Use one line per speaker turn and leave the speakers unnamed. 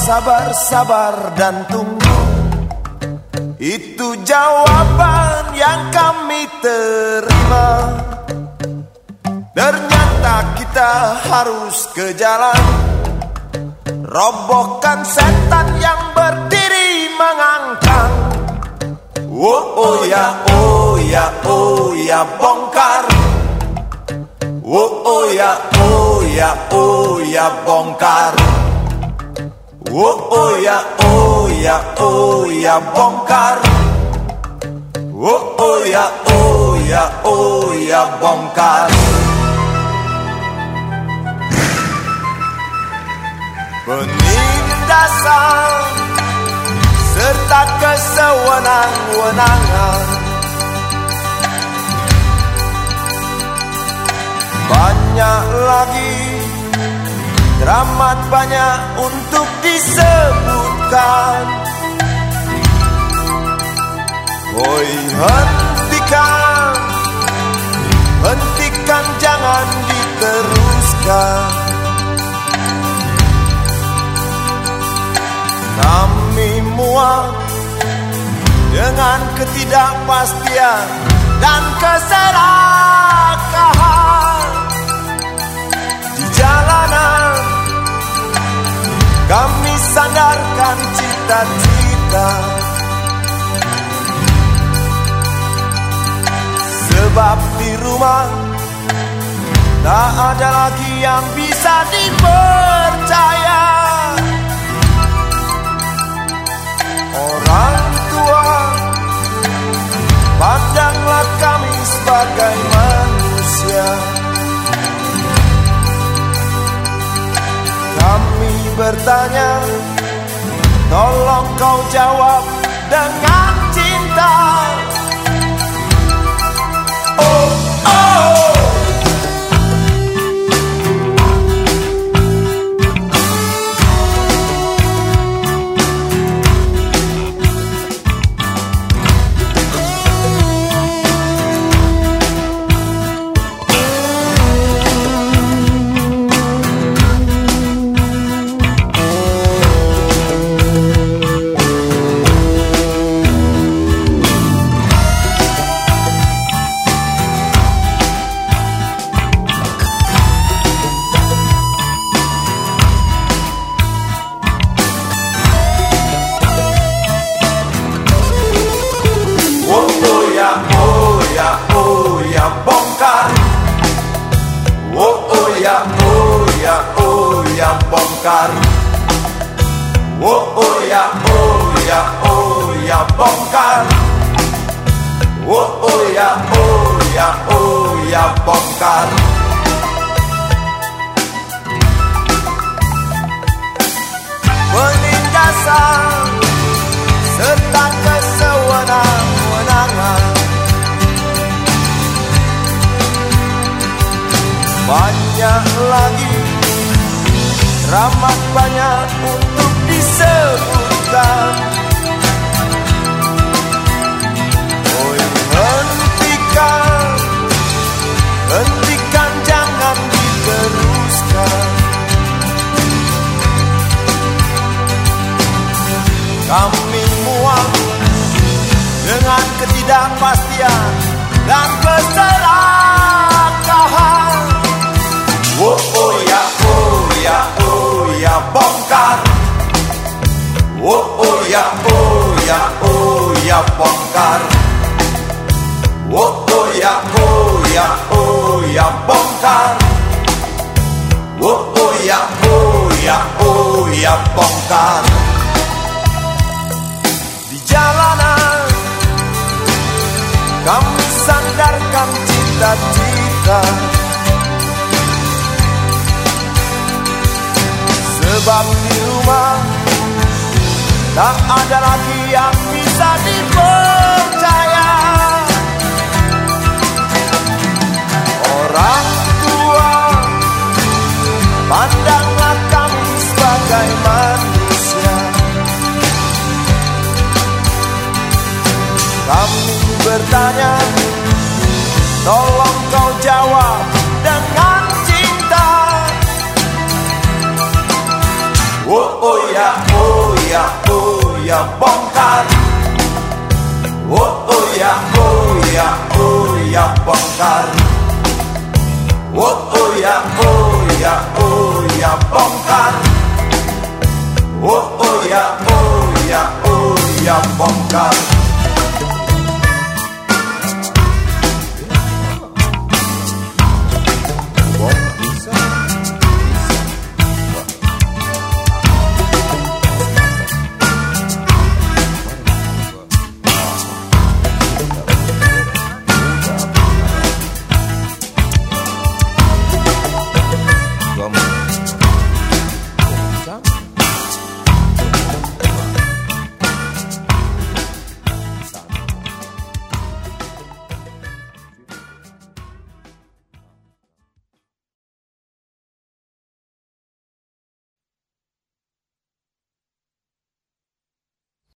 Sabar, sabar, sabar dan tunggu. Itu jawaban yang kami terima. Ternyata kita harus ke jalan Robohkan setan yang berdiri mengangkang. Oh, oh ya, oh ya, oh ya, bongkar. Oh, oh ya, oh ya, oh ya, bongkar Oh, oh ya, oh ya, oh ya, bongkar. Oh, oh ya, oh ya, oh ya, bongkar. Penindasan serta kesewenang-wenangan. Banyak lagi Teramat banyak untuk disebutkan. Woi hentikan. Hentikan jangan diteruskan. Kami muak Dengan ketidakpastian Dan keserakahan Kami sandarkan cita-cita. Sebab di rumah Tak ada lagi yang bisa dipercaya bertanya Tolong kau jawab dengan cinta. Oh, oh bongkar. Oh, oh ya, oh ya, oh ya, bongkar. Penindasan serta kesewenang-wenangan Banyak lagi Ramah banyak untuk disebutkan Kami muak dengan ketidakpastian dan keserakahan. Oh, oh ya, oh ya, oh ya, bongkar. Oh, oh ya, oh ya, oh ya, bongkar. Oh, oh ya, oh ya, oh ya, bongkar. Oh, oh ya, oh ya, oh ya, bongkar. Kami sandarkan cita-cita Sebab di rumah Tak ada lagi yang bisa dipercaya oh ya bongkar Oh oh ya oh ya oh ya bongkar Oh oh ya oh ya oh ya bongkar Oh oh ya oh ya oh ya bongkar